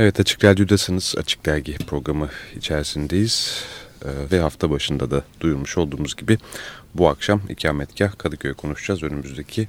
Evet Açık Radyo'dasınız. Açık Dergi programı içerisindeyiz. Ee, ve hafta başında da duyurmuş olduğumuz gibi bu akşam ikametgah Kadıköy'e konuşacağız. Önümüzdeki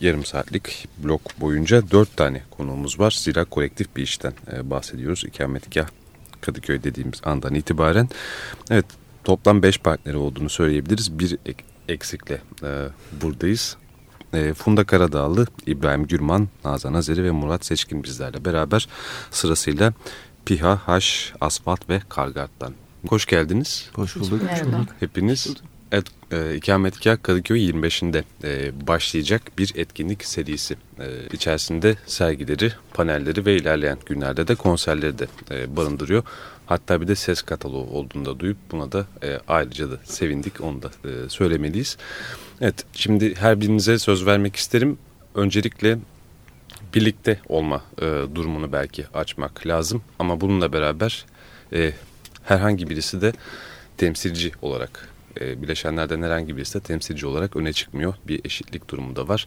yarım saatlik blok boyunca dört tane konuğumuz var. Zira kolektif bir işten e, bahsediyoruz. İkametgah Kadıköy dediğimiz andan itibaren. Evet toplam beş partneri olduğunu söyleyebiliriz. Bir ek eksikle e, buradayız. E, Funda Karadağlı, İbrahim Gürman, Nazan Azeri ve Murat Seçkin bizlerle beraber sırasıyla Piha, Haş, Asfalt ve Kargart'tan. Hoş geldiniz. Hoş bulduk. Merhaba. Hepiniz et, e, ikametgah Kadıköy 25'inde e, başlayacak bir etkinlik serisi. E, içerisinde sergileri, panelleri ve ilerleyen günlerde de konserleri de e, barındırıyor. Hatta bir de ses kataloğu olduğunu da duyup buna da e, ayrıca da sevindik onu da e, söylemeliyiz. Evet şimdi her birinize söz vermek isterim. Öncelikle birlikte olma e, durumunu belki açmak lazım. Ama bununla beraber e, herhangi birisi de temsilci olarak e, bileşenlerden herhangi birisi de temsilci olarak öne çıkmıyor. Bir eşitlik durumu da var.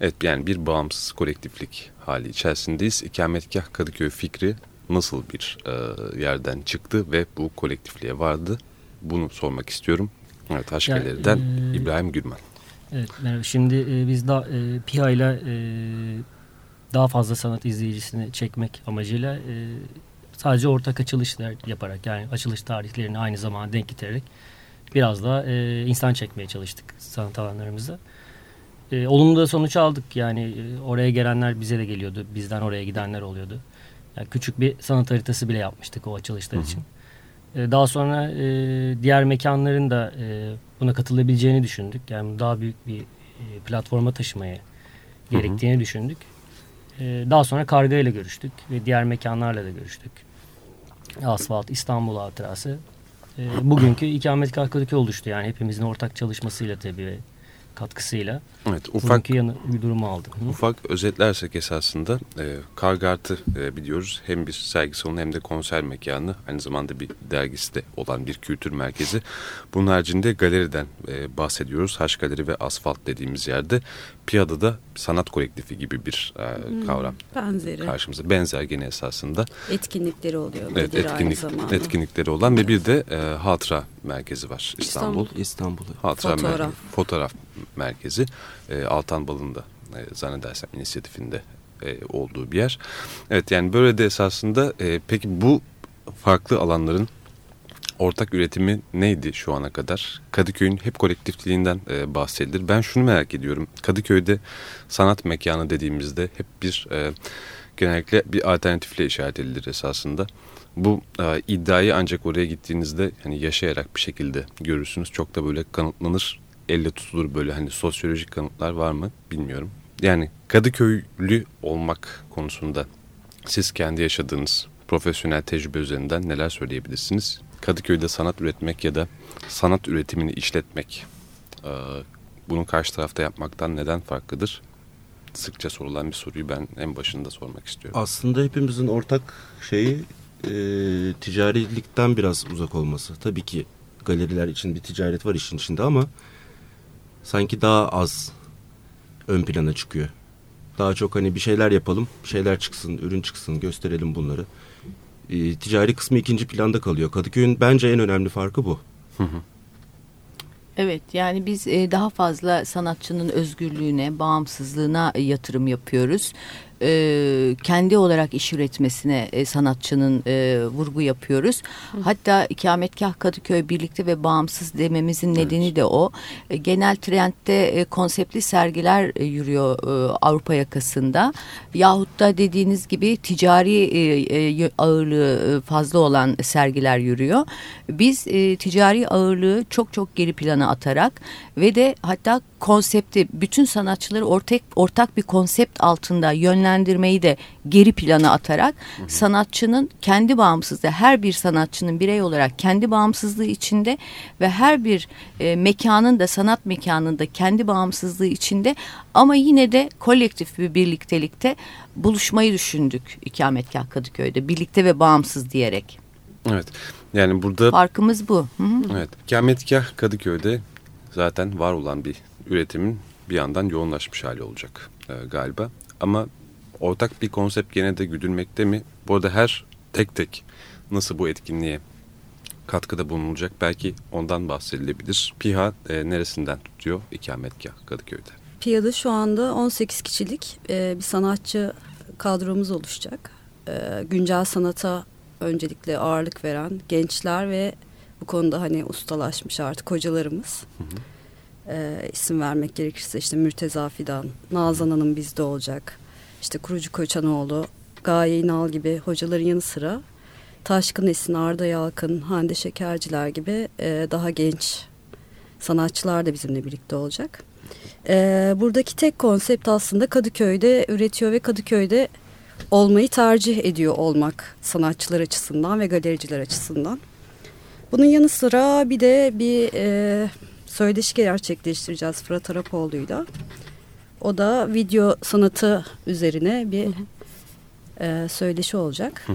Evet yani bir bağımsız kolektiflik hali içerisindeyiz. İkametgah Kadıköy fikri nasıl bir e, yerden çıktı ve bu kolektifliğe vardı? Bunu sormak istiyorum. Evet Haşkaleri'den e, İbrahim Gülmen. Evet merhaba. Şimdi e, biz da e, PİHA ile e, daha fazla sanat izleyicisini çekmek amacıyla e, sadece ortak açılışlar yaparak yani açılış tarihlerini aynı zamana denk getirerek biraz daha e, insan çekmeye çalıştık sanat alanlarımızda. E, olumlu da sonuç aldık yani e, oraya gelenler bize de geliyordu bizden oraya gidenler oluyordu. Yani küçük bir sanat haritası bile yapmıştık o açılışlar Hı -hı. için. E, daha sonra e, diğer mekanların da e, buna katılabileceğini düşündük. Yani daha büyük bir e, platforma taşımaya gerektiğini Hı -hı. düşündük. E, daha sonra Karga ile görüştük ve diğer mekanlarla da görüştük. Asfalt, İstanbul Hatırası. E, bugünkü ikametgah Kadıköy oluştu yani hepimizin ortak çalışmasıyla tabii katkısıyla evet, ufak yanı, bir durumu aldık. Hı? Ufak özetlersek esasında e, Kargart'ı e, biliyoruz. Hem bir sergi salonu hem de konser mekanı. Aynı zamanda bir dergisi de olan bir kültür merkezi. Bunun haricinde galeriden e, bahsediyoruz. Haş Galeri ve Asfalt dediğimiz yerde. Piyada da sanat kolektifi gibi bir e, hmm, kavram. Benzeri. Karşımıza benzer gene esasında. Etkinlikleri oluyor. Evet etkinlik, etkinlikleri olan evet. ve bir de e, hatıra merkezi var İstanbul. İstanbul. İstanbul. Hatıra fotoğraf. Merkezi, fotoğraf merkezi. E, Altan Balı'nda e, zannedersem inisiyatifinde e, olduğu bir yer. Evet yani böyle de esasında e, peki bu farklı alanların ortak üretimi neydi şu ana kadar? Kadıköy'ün hep kolektifliğinden e, bahsedilir. Ben şunu merak ediyorum. Kadıköy'de sanat mekanı dediğimizde hep bir e, genellikle bir alternatifle işaret edilir esasında. Bu e, iddiayı ancak oraya gittiğinizde hani yaşayarak bir şekilde görürsünüz. Çok da böyle kanıtlanır, elle tutulur böyle hani sosyolojik kanıtlar var mı bilmiyorum. Yani Kadıköylü olmak konusunda siz kendi yaşadığınız profesyonel tecrübe üzerinden neler söyleyebilirsiniz? Kadıköy'de sanat üretmek ya da sanat üretimini işletmek e, bunun karşı tarafta yapmaktan neden farklıdır? Sıkça sorulan bir soruyu ben en başında sormak istiyorum. Aslında hepimizin ortak şeyi e, ticarilikten biraz uzak olması. Tabii ki galeriler için bir ticaret var işin içinde ama sanki daha az ön plana çıkıyor. Daha çok hani bir şeyler yapalım, bir şeyler çıksın, ürün çıksın, gösterelim bunları. E, ticari kısmı ikinci planda kalıyor. Kadıköy'ün bence en önemli farkı bu. Hı hı. Evet yani biz e, daha fazla sanatçının özgürlüğüne, bağımsızlığına yatırım yapıyoruz e, kendi olarak iş üretmesine e, sanatçının e, vurgu yapıyoruz. Hı. Hatta ikametgah Kadıköy birlikte ve bağımsız dememizin nedeni evet. de o. E, genel trendte e, konseptli sergiler e, yürüyor e, Avrupa yakasında. Yahut da dediğiniz gibi ticari e, e, ağırlığı e, fazla olan sergiler yürüyor. Biz e, ticari ağırlığı çok çok geri plana atarak ve de hatta konsepti bütün sanatçıları ortak ortak bir konsept altında yönlendirmeyi de geri plana atarak hı hı. sanatçının kendi bağımsızlığı her bir sanatçının birey olarak kendi bağımsızlığı içinde ve her bir e, mekanın da sanat mekanında kendi bağımsızlığı içinde ama yine de kolektif bir birliktelikte buluşmayı düşündük ikametgah Kadıköy'de birlikte ve bağımsız diyerek. Evet. Yani burada farkımız bu. Hı -hı. Evet. İkametgah Kadıköy'de zaten var olan bir üretimin bir yandan yoğunlaşmış hali olacak e, galiba. Ama ortak bir konsept gene de güdülmekte mi? Bu arada her tek tek nasıl bu etkinliğe katkıda bulunulacak belki ondan bahsedilebilir. PİHA e, neresinden tutuyor ikametgah Kadıköy'de? PİHA'da şu anda 18 kişilik e, bir sanatçı kadromuz oluşacak. E, güncel sanata öncelikle ağırlık veren gençler ve bu konuda hani ustalaşmış artık hocalarımız. Hı hı. E, isim vermek gerekirse işte Mürteza Fidan, Nazan Hanım bizde olacak. İşte Kurucu Koçanoğlu, Gaye İnal gibi hocaların yanı sıra Taşkın Esin, Arda Yalkın, Hande Şekerciler gibi e, daha genç sanatçılar da bizimle birlikte olacak. E, buradaki tek konsept aslında Kadıköy'de üretiyor ve Kadıköy'de olmayı tercih ediyor olmak sanatçılar açısından ve galericiler açısından. Bunun yanı sıra bir de bir e, söyleşi gerçekleştireceğiz Fırat Arapoğlu'yla. O da video sanatı üzerine bir e, söyleşi olacak.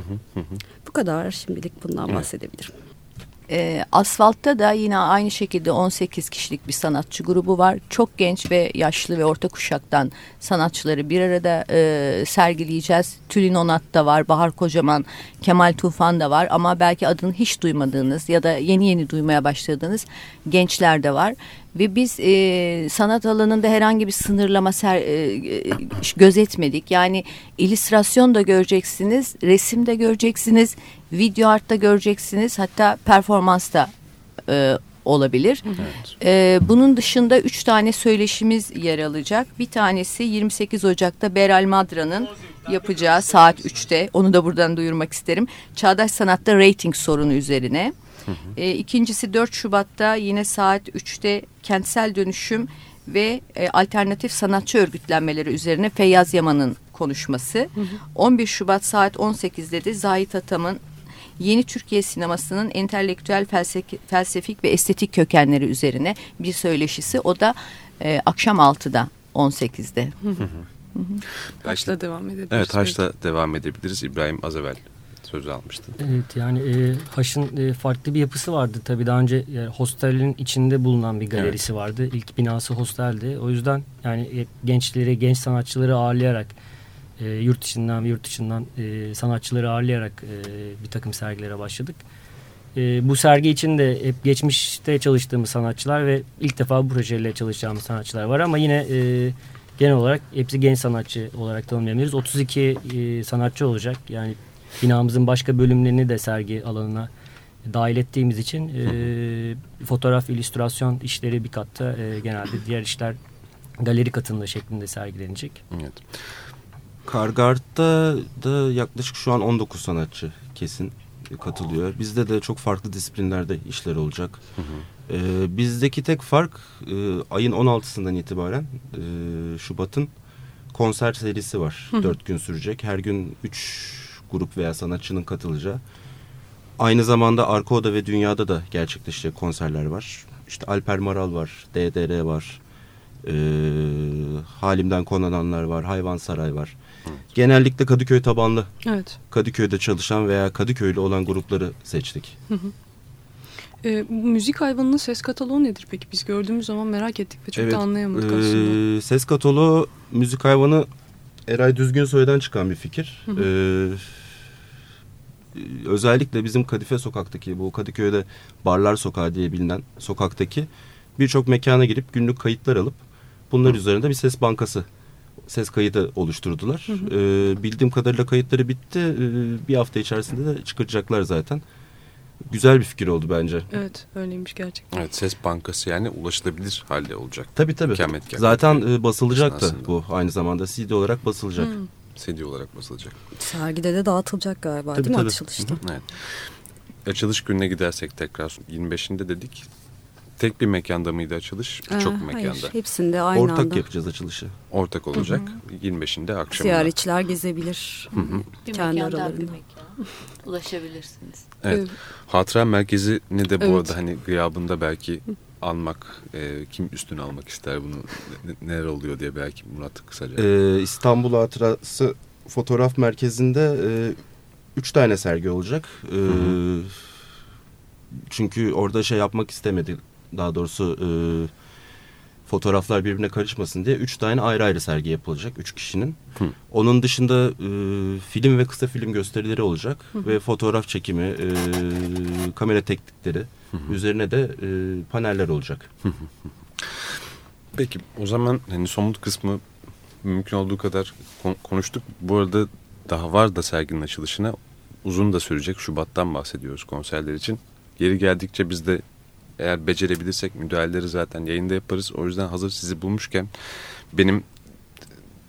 Bu kadar şimdilik bundan evet. bahsedebilirim. E, asfaltta da yine aynı şekilde 18 kişilik bir sanatçı grubu var. Çok genç ve yaşlı ve orta kuşaktan sanatçıları bir arada e, sergileyeceğiz. Tülin Onat da var, Bahar Kocaman, Kemal Tufan da var. Ama belki adını hiç duymadığınız ya da yeni yeni duymaya başladığınız gençler de var ve biz e, sanat alanında herhangi bir sınırlama ser, e, gözetmedik. Yani illüstrasyon da göreceksiniz, resim de göreceksiniz, video art da göreceksiniz, hatta performans da e, olabilir. Evet. E, bunun dışında üç tane söyleşimiz yer alacak. Bir tanesi 28 Ocak'ta Beral Madra'nın yapacağı saat 3'te. Onu da buradan duyurmak isterim. Çağdaş Sanat'ta rating sorunu üzerine. E, ikincisi 4 Şubat'ta yine saat 3'te kentsel dönüşüm ve e, alternatif sanatçı örgütlenmeleri üzerine Feyyaz Yaman'ın konuşması. Hı hı. 11 Şubat saat 18'de de Zahit Atam'ın yeni Türkiye sinemasının entelektüel, felsefik ve estetik kökenleri üzerine bir söyleşisi. O da e, akşam 6'da 18'de. Hı hı. Hı hı. Haçla devam edebiliriz. Evet Haçla devam edebiliriz. İbrahim az evvel sözü almıştın. Evet yani e, Haş'ın e, farklı bir yapısı vardı. Tabii daha önce e, hostelin içinde bulunan bir galerisi evet. vardı. İlk binası hosteldi. O yüzden yani e, gençleri, genç sanatçıları ağırlayarak e, yurt içinden ve yurt dışından e, sanatçıları ağırlayarak e, bir takım sergilere başladık. E, bu sergi için de hep geçmişte çalıştığımız sanatçılar ve ilk defa bu projeyle çalışacağımız sanatçılar var ama yine e, genel olarak hepsi genç sanatçı olarak tanımlayabiliriz. 32 e, sanatçı olacak. Yani binamızın başka bölümlerini de sergi alanına dahil ettiğimiz için e, fotoğraf, illüstrasyon işleri bir katta e, genelde diğer işler galeri katında şeklinde sergilenecek. Evet. Kargart'ta da yaklaşık şu an 19 sanatçı kesin katılıyor. Bizde de çok farklı disiplinlerde işler olacak. Hı hı. Ee, bizdeki tek fark e, ayın 16'sından itibaren e, Şubat'ın konser serisi var. Hı hı. 4 gün sürecek. Her gün 3 grup veya sanatçının katılacağı. Aynı zamanda arka oda ve dünyada da gerçekleşecek konserler var. İşte Alper Maral var, DDR var, e, Halimden Konananlar var, Hayvan Saray var. Genellikle Kadıköy tabanlı. Evet. Kadıköy'de çalışan veya Kadıköylü olan grupları seçtik. Hı hı. E, müzik hayvanının ses kataloğu nedir peki? Biz gördüğümüz zaman merak ettik ve çok evet, da anlayamadık e, aslında. Ses kataloğu müzik hayvanı Eray Düzgün Soy'dan çıkan bir fikir. Hı hı. Ee, özellikle bizim Kadife Sokak'taki bu Kadıköy'de Barlar Sokağı diye bilinen sokaktaki birçok mekana girip günlük kayıtlar alıp bunlar hı. üzerinde bir ses bankası ses kaydı oluşturdular. Hı hı. Ee, bildiğim kadarıyla kayıtları bitti. Ee, bir hafta içerisinde de çıkaracaklar zaten güzel bir fikir oldu bence. Evet öyleymiş gerçekten. Evet ses bankası yani ulaşılabilir halde olacak. Tabii tabii. Kemet, Zaten e, basılacak da bu aynı zamanda CD olarak basılacak. Hmm. CD olarak basılacak. Sergide de dağıtılacak galiba tabii, değil mi tabii. açılışta? Evet. Açılış gününe gidersek tekrar 25'inde dedik. Tek bir mekanda mıydı açılış? Birçok ee, mekanda. Hayır, hepsinde aynı Ortak anda. yapacağız açılışı. Ortak olacak. Hı -hı. 25'inde akşamında. Ziyaretçiler gezebilir. Hı -hı. Bir Kendi aralarında. Ulaşabilirsiniz. Evet. Hatıra merkezi ne de bu evet. arada hani gıyabında belki almak, e, kim üstüne almak ister bunu, neler oluyor diye belki Murat kısaca. Ee, İstanbul Hatırası Fotoğraf Merkezi'nde e, üç tane sergi olacak. E, çünkü orada şey yapmak istemedi. Daha doğrusu e, fotoğraflar birbirine karışmasın diye üç tane ayrı ayrı sergi yapılacak. Üç kişinin. Hı. Onun dışında e, film ve kısa film gösterileri olacak. Hı. Ve fotoğraf çekimi, e, kamera teknikleri. Hı hı. Üzerine de e, paneller olacak. Hı hı. Peki o zaman hani somut kısmı mümkün olduğu kadar konuştuk. Bu arada daha var da serginin açılışına uzun da sürecek. Şubat'tan bahsediyoruz konserler için. Yeri geldikçe biz de eğer becerebilirsek müdahaleleri zaten yayında yaparız. O yüzden hazır sizi bulmuşken benim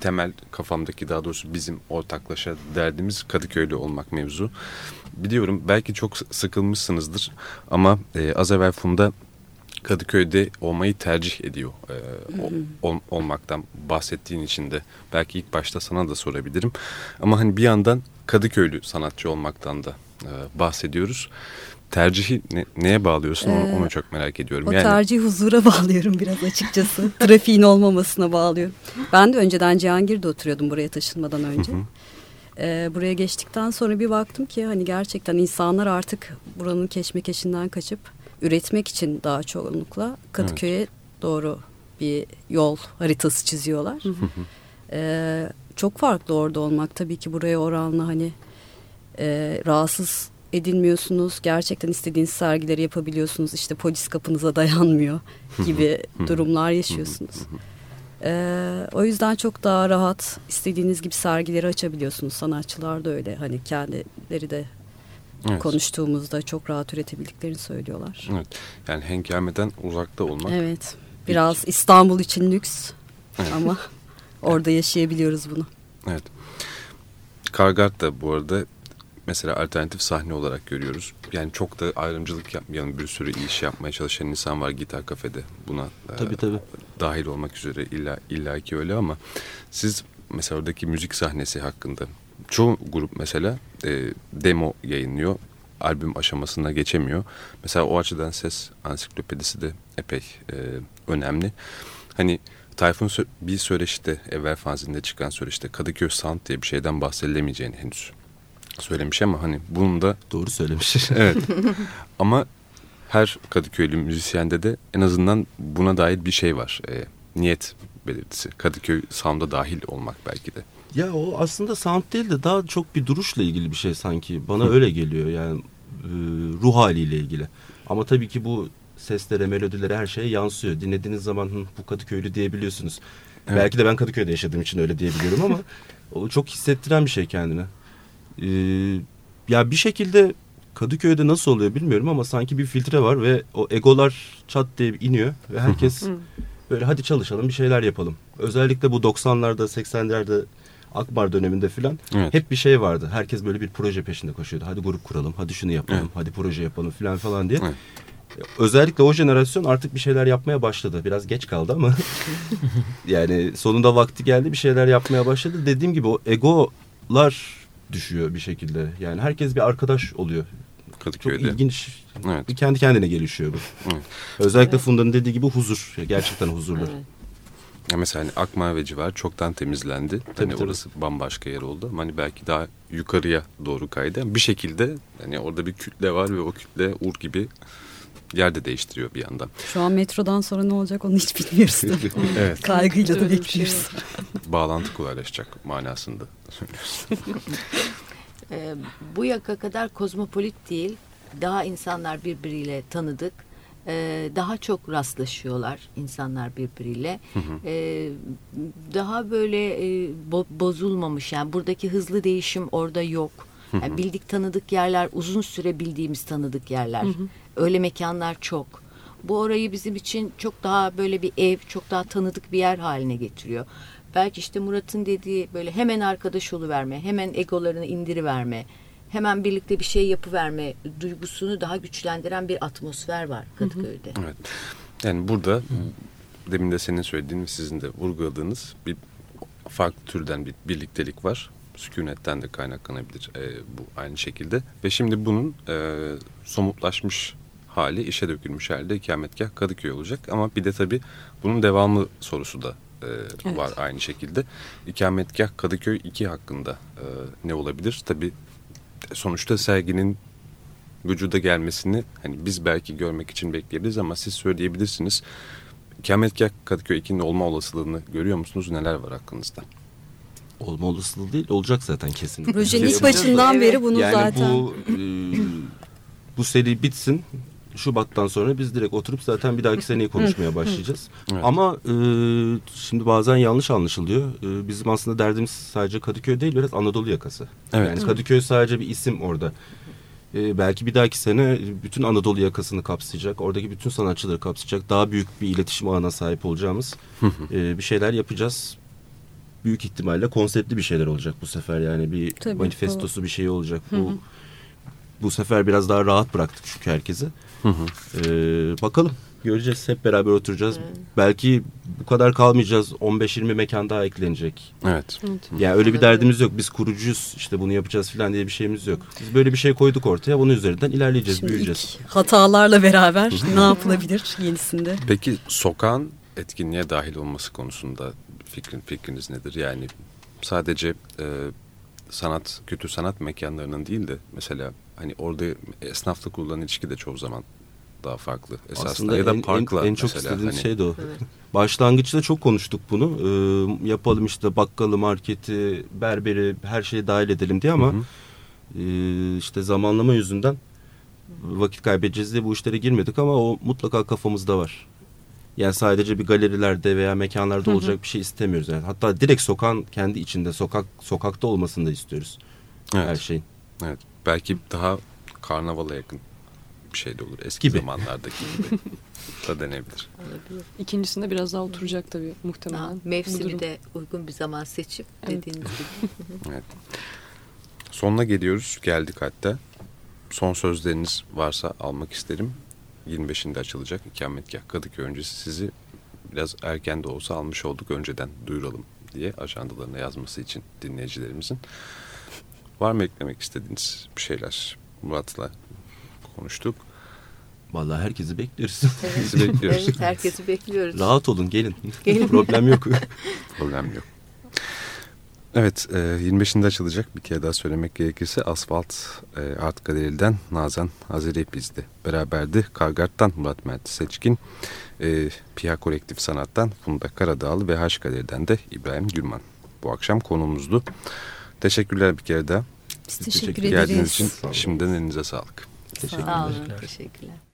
temel kafamdaki daha doğrusu bizim ortaklaşa derdimiz Kadıköy'lü olmak mevzu. Biliyorum belki çok sıkılmışsınızdır ama e, az evvel Funda Kadıköy'de olmayı tercih ediyor e, o, ol, olmaktan bahsettiğin için de belki ilk başta sana da sorabilirim. Ama hani bir yandan Kadıköylü sanatçı olmaktan da e, bahsediyoruz. Tercihi ne, neye bağlıyorsun onu, ee, onu çok merak ediyorum. O yani... tercihi huzura bağlıyorum biraz açıkçası. Trafiğin olmamasına bağlıyorum. Ben de önceden Cihangir'de oturuyordum buraya taşınmadan önce. Ee, buraya geçtikten sonra bir baktım ki hani gerçekten insanlar artık buranın keşmekeşinden kaçıp üretmek için daha çoğunlukla Kadıköy'e evet. doğru bir yol haritası çiziyorlar. ee, çok farklı orada olmak tabii ki buraya oranla hani e, rahatsız edilmiyorsunuz. Gerçekten istediğiniz sergileri yapabiliyorsunuz. İşte polis kapınıza dayanmıyor gibi durumlar yaşıyorsunuz. Ee, o yüzden çok daha rahat istediğiniz gibi sergileri açabiliyorsunuz. Sanatçılar da öyle hani kendileri de evet. konuştuğumuzda çok rahat üretebildiklerini söylüyorlar. Evet. Yani hengameden uzakta olmak. Evet. Biraz hiç... İstanbul için lüks evet. ama orada yaşayabiliyoruz bunu. Evet. Kargart da bu arada mesela alternatif sahne olarak görüyoruz. Yani çok da ayrımcılık yapmayan bir sürü iş yapmaya çalışan insan var gitar kafede. Buna tabii, e, tabii. dahil olmak üzere illa, illa ki öyle ama siz mesela oradaki müzik sahnesi hakkında çoğu grup mesela e, demo yayınlıyor. Albüm aşamasına geçemiyor. Mesela o açıdan ses ansiklopedisi de epey e, önemli. Hani Tayfun bir söyleşte evvel fanzinde çıkan söyleşte Kadıköy Sound diye bir şeyden bahsedilemeyeceğini henüz söylemiş ama hani bunun da... Doğru söylemiş. evet. ama her Kadıköylü müzisyende de en azından buna dair bir şey var. E, niyet belirtisi. Kadıköy Sound'a dahil olmak belki de. Ya o aslında sound değil de daha çok bir duruşla ilgili bir şey sanki. Bana öyle geliyor yani e, ruh haliyle ilgili. Ama tabii ki bu seslere, melodilere her şeye yansıyor. Dinlediğiniz zaman bu Kadıköylü diyebiliyorsunuz. Evet. Belki de ben Kadıköy'de yaşadığım için öyle diyebiliyorum ama o çok hissettiren bir şey kendine. Ee, ya bir şekilde Kadıköy'de nasıl oluyor bilmiyorum ama sanki bir filtre var ve o egolar çat diye iniyor ve herkes böyle hadi çalışalım bir şeyler yapalım. Özellikle bu 90'larda 80'lerde Akbar döneminde filan evet. hep bir şey vardı. Herkes böyle bir proje peşinde koşuyordu. Hadi grup kuralım, hadi şunu yapalım, evet. hadi proje yapalım filan falan diye. Evet. Özellikle o jenerasyon artık bir şeyler yapmaya başladı. Biraz geç kaldı ama yani sonunda vakti geldi bir şeyler yapmaya başladı. Dediğim gibi o egolar düşüyor bir şekilde. Yani herkes bir arkadaş oluyor. Kadıköy'de. Çok ilginç. Evet. Bir kendi kendine gelişiyor bu. Evet. Özellikle evet. Funda'nın dediği gibi huzur. Gerçekten huzurlu. Evet. Ya mesela hani Akmavi civar çoktan temizlendi. Tabii, hani tabii. orası bambaşka yer oldu. Hani belki daha yukarıya doğru kaydı. Bir şekilde hani orada bir kütle var ve o kütle ur gibi yer de değiştiriyor bir yandan. Şu an metrodan sonra ne olacak onu hiç bilmiyoruz. evet. Kaygıyla da bekliyoruz. Bağlantı kolaylaşacak manasında e, bu yaka kadar kozmopolit değil. Daha insanlar birbiriyle tanıdık. E, daha çok rastlaşıyorlar insanlar birbiriyle. Hı hı. E, daha böyle e, bo bozulmamış yani buradaki hızlı değişim orada yok. Yani bildik tanıdık yerler, uzun süre bildiğimiz tanıdık yerler. Hı hı. Öyle mekanlar çok. Bu orayı bizim için çok daha böyle bir ev, çok daha tanıdık bir yer haline getiriyor. Belki işte Murat'ın dediği böyle hemen arkadaş verme, hemen egolarını indiriverme, hemen birlikte bir şey yapıverme duygusunu daha güçlendiren bir atmosfer var Kadıköy'de. Hı hı. Evet. Yani burada hı. demin de senin söylediğin ve sizin de vurguladığınız bir farklı türden bir birliktelik var sükunetten de kaynaklanabilir e, bu aynı şekilde. Ve şimdi bunun e, somutlaşmış hali, işe dökülmüş halde ikametgah Kadıköy olacak. Ama bir de tabii bunun devamlı sorusu da e, evet. var aynı şekilde. İkametgah Kadıköy 2 hakkında e, ne olabilir? Tabii sonuçta serginin vücuda gelmesini hani biz belki görmek için bekleyebiliriz ama siz söyleyebilirsiniz. ikametgah Kadıköy 2'nin olma olasılığını görüyor musunuz? Neler var hakkınızda? Olma olasılığı değil olacak zaten kesin. Projenin ilk başından beri bunu yani zaten. bu e, bu seri bitsin. Şubat'tan sonra biz direkt oturup zaten bir dahaki seneyi konuşmaya başlayacağız. Evet. Ama e, şimdi bazen yanlış anlaşılıyor. E, bizim aslında derdimiz sadece Kadıköy değil biraz Anadolu yakası. Evet. Yani Kadıköy sadece bir isim orada. E, belki bir dahaki sene bütün Anadolu yakasını kapsayacak. Oradaki bütün sanatçıları kapsayacak. Daha büyük bir iletişim ağına sahip olacağımız e, bir şeyler yapacağız. Büyük ihtimalle konseptli bir şeyler olacak bu sefer. Yani bir Tabii, manifestosu bir şey olacak. Bu bu sefer biraz daha rahat bıraktık çünkü herkesi. Hı hı. Ee, bakalım göreceğiz hep beraber oturacağız. Belki bu kadar kalmayacağız 15-20 mekan daha eklenecek. Evet. Yani öyle bir derdimiz yok. Biz kurucuyuz işte bunu yapacağız falan diye bir şeyimiz yok. Biz böyle bir şey koyduk ortaya bunun üzerinden ilerleyeceğiz, Şimdi büyüyeceğiz. ilk hatalarla beraber ne yapılabilir yenisinde? Peki sokağın etkinliğe dahil olması konusunda fikrin fikriniz nedir? Yani sadece e, sanat, kötü sanat mekanlarının değil de mesela hani orada esnafla kurulan ilişki de çoğu zaman daha farklı esasında Aslında ya da en, parkla en, en çok mesela istediğimiz hani, şey de o. Evet. Başlangıçta çok konuştuk bunu. Ee, yapalım işte bakkalı, marketi, berberi her şeyi dahil edelim diye ama Hı hı. e, işte zamanlama yüzünden vakit kaybedeceğiz diye bu işlere girmedik ama o mutlaka kafamızda var. Yani sadece bir galerilerde veya mekanlarda olacak bir şey istemiyoruz. Yani hatta direkt sokağın kendi içinde sokak sokakta olmasını da istiyoruz. Her evet, şeyin. evet. Belki daha karnavala yakın bir şey de olur. Eski Gibi. zamanlardaki gibi da denebilir. Olabilir. İkincisinde biraz daha oturacak tabii muhtemelen. Ha, mevsimi de uygun bir zaman seçip Evet. dediğiniz gibi. Evet. Sonuna geliyoruz. Geldik hatta. Son sözleriniz varsa almak isterim. 25'inde açılacak ikametgah Kadıköy öncesi sizi biraz erken de olsa almış olduk. Önceden duyuralım diye ajandalarına yazması için dinleyicilerimizin. Var mı eklemek istediğiniz bir şeyler? Murat'la konuştuk. Vallahi herkesi bekliyoruz. Sizi bekliyoruz. evet, herkesi bekliyoruz. Rahat olun gelin. Gelin. Problem yok. Problem yok. Evet, e, 25'inde açılacak bir kere daha söylemek gerekirse Asfalt e, Art Galeri'den Nazan Azeri bizdi. Beraberdi Kargart'tan Murat Mert Seçkin, e, Pia Kolektif Sanat'tan Funda Karadağlı ve Haş Galeri'den de İbrahim Gülman. Bu akşam konuğumuzdu. Teşekkürler bir kere daha. Biz teşekkür teşekkür Geldiğiniz ederiz. için şimdiden elinize sağlık. Sağ olun. Teşekkürler. Teşekkürler.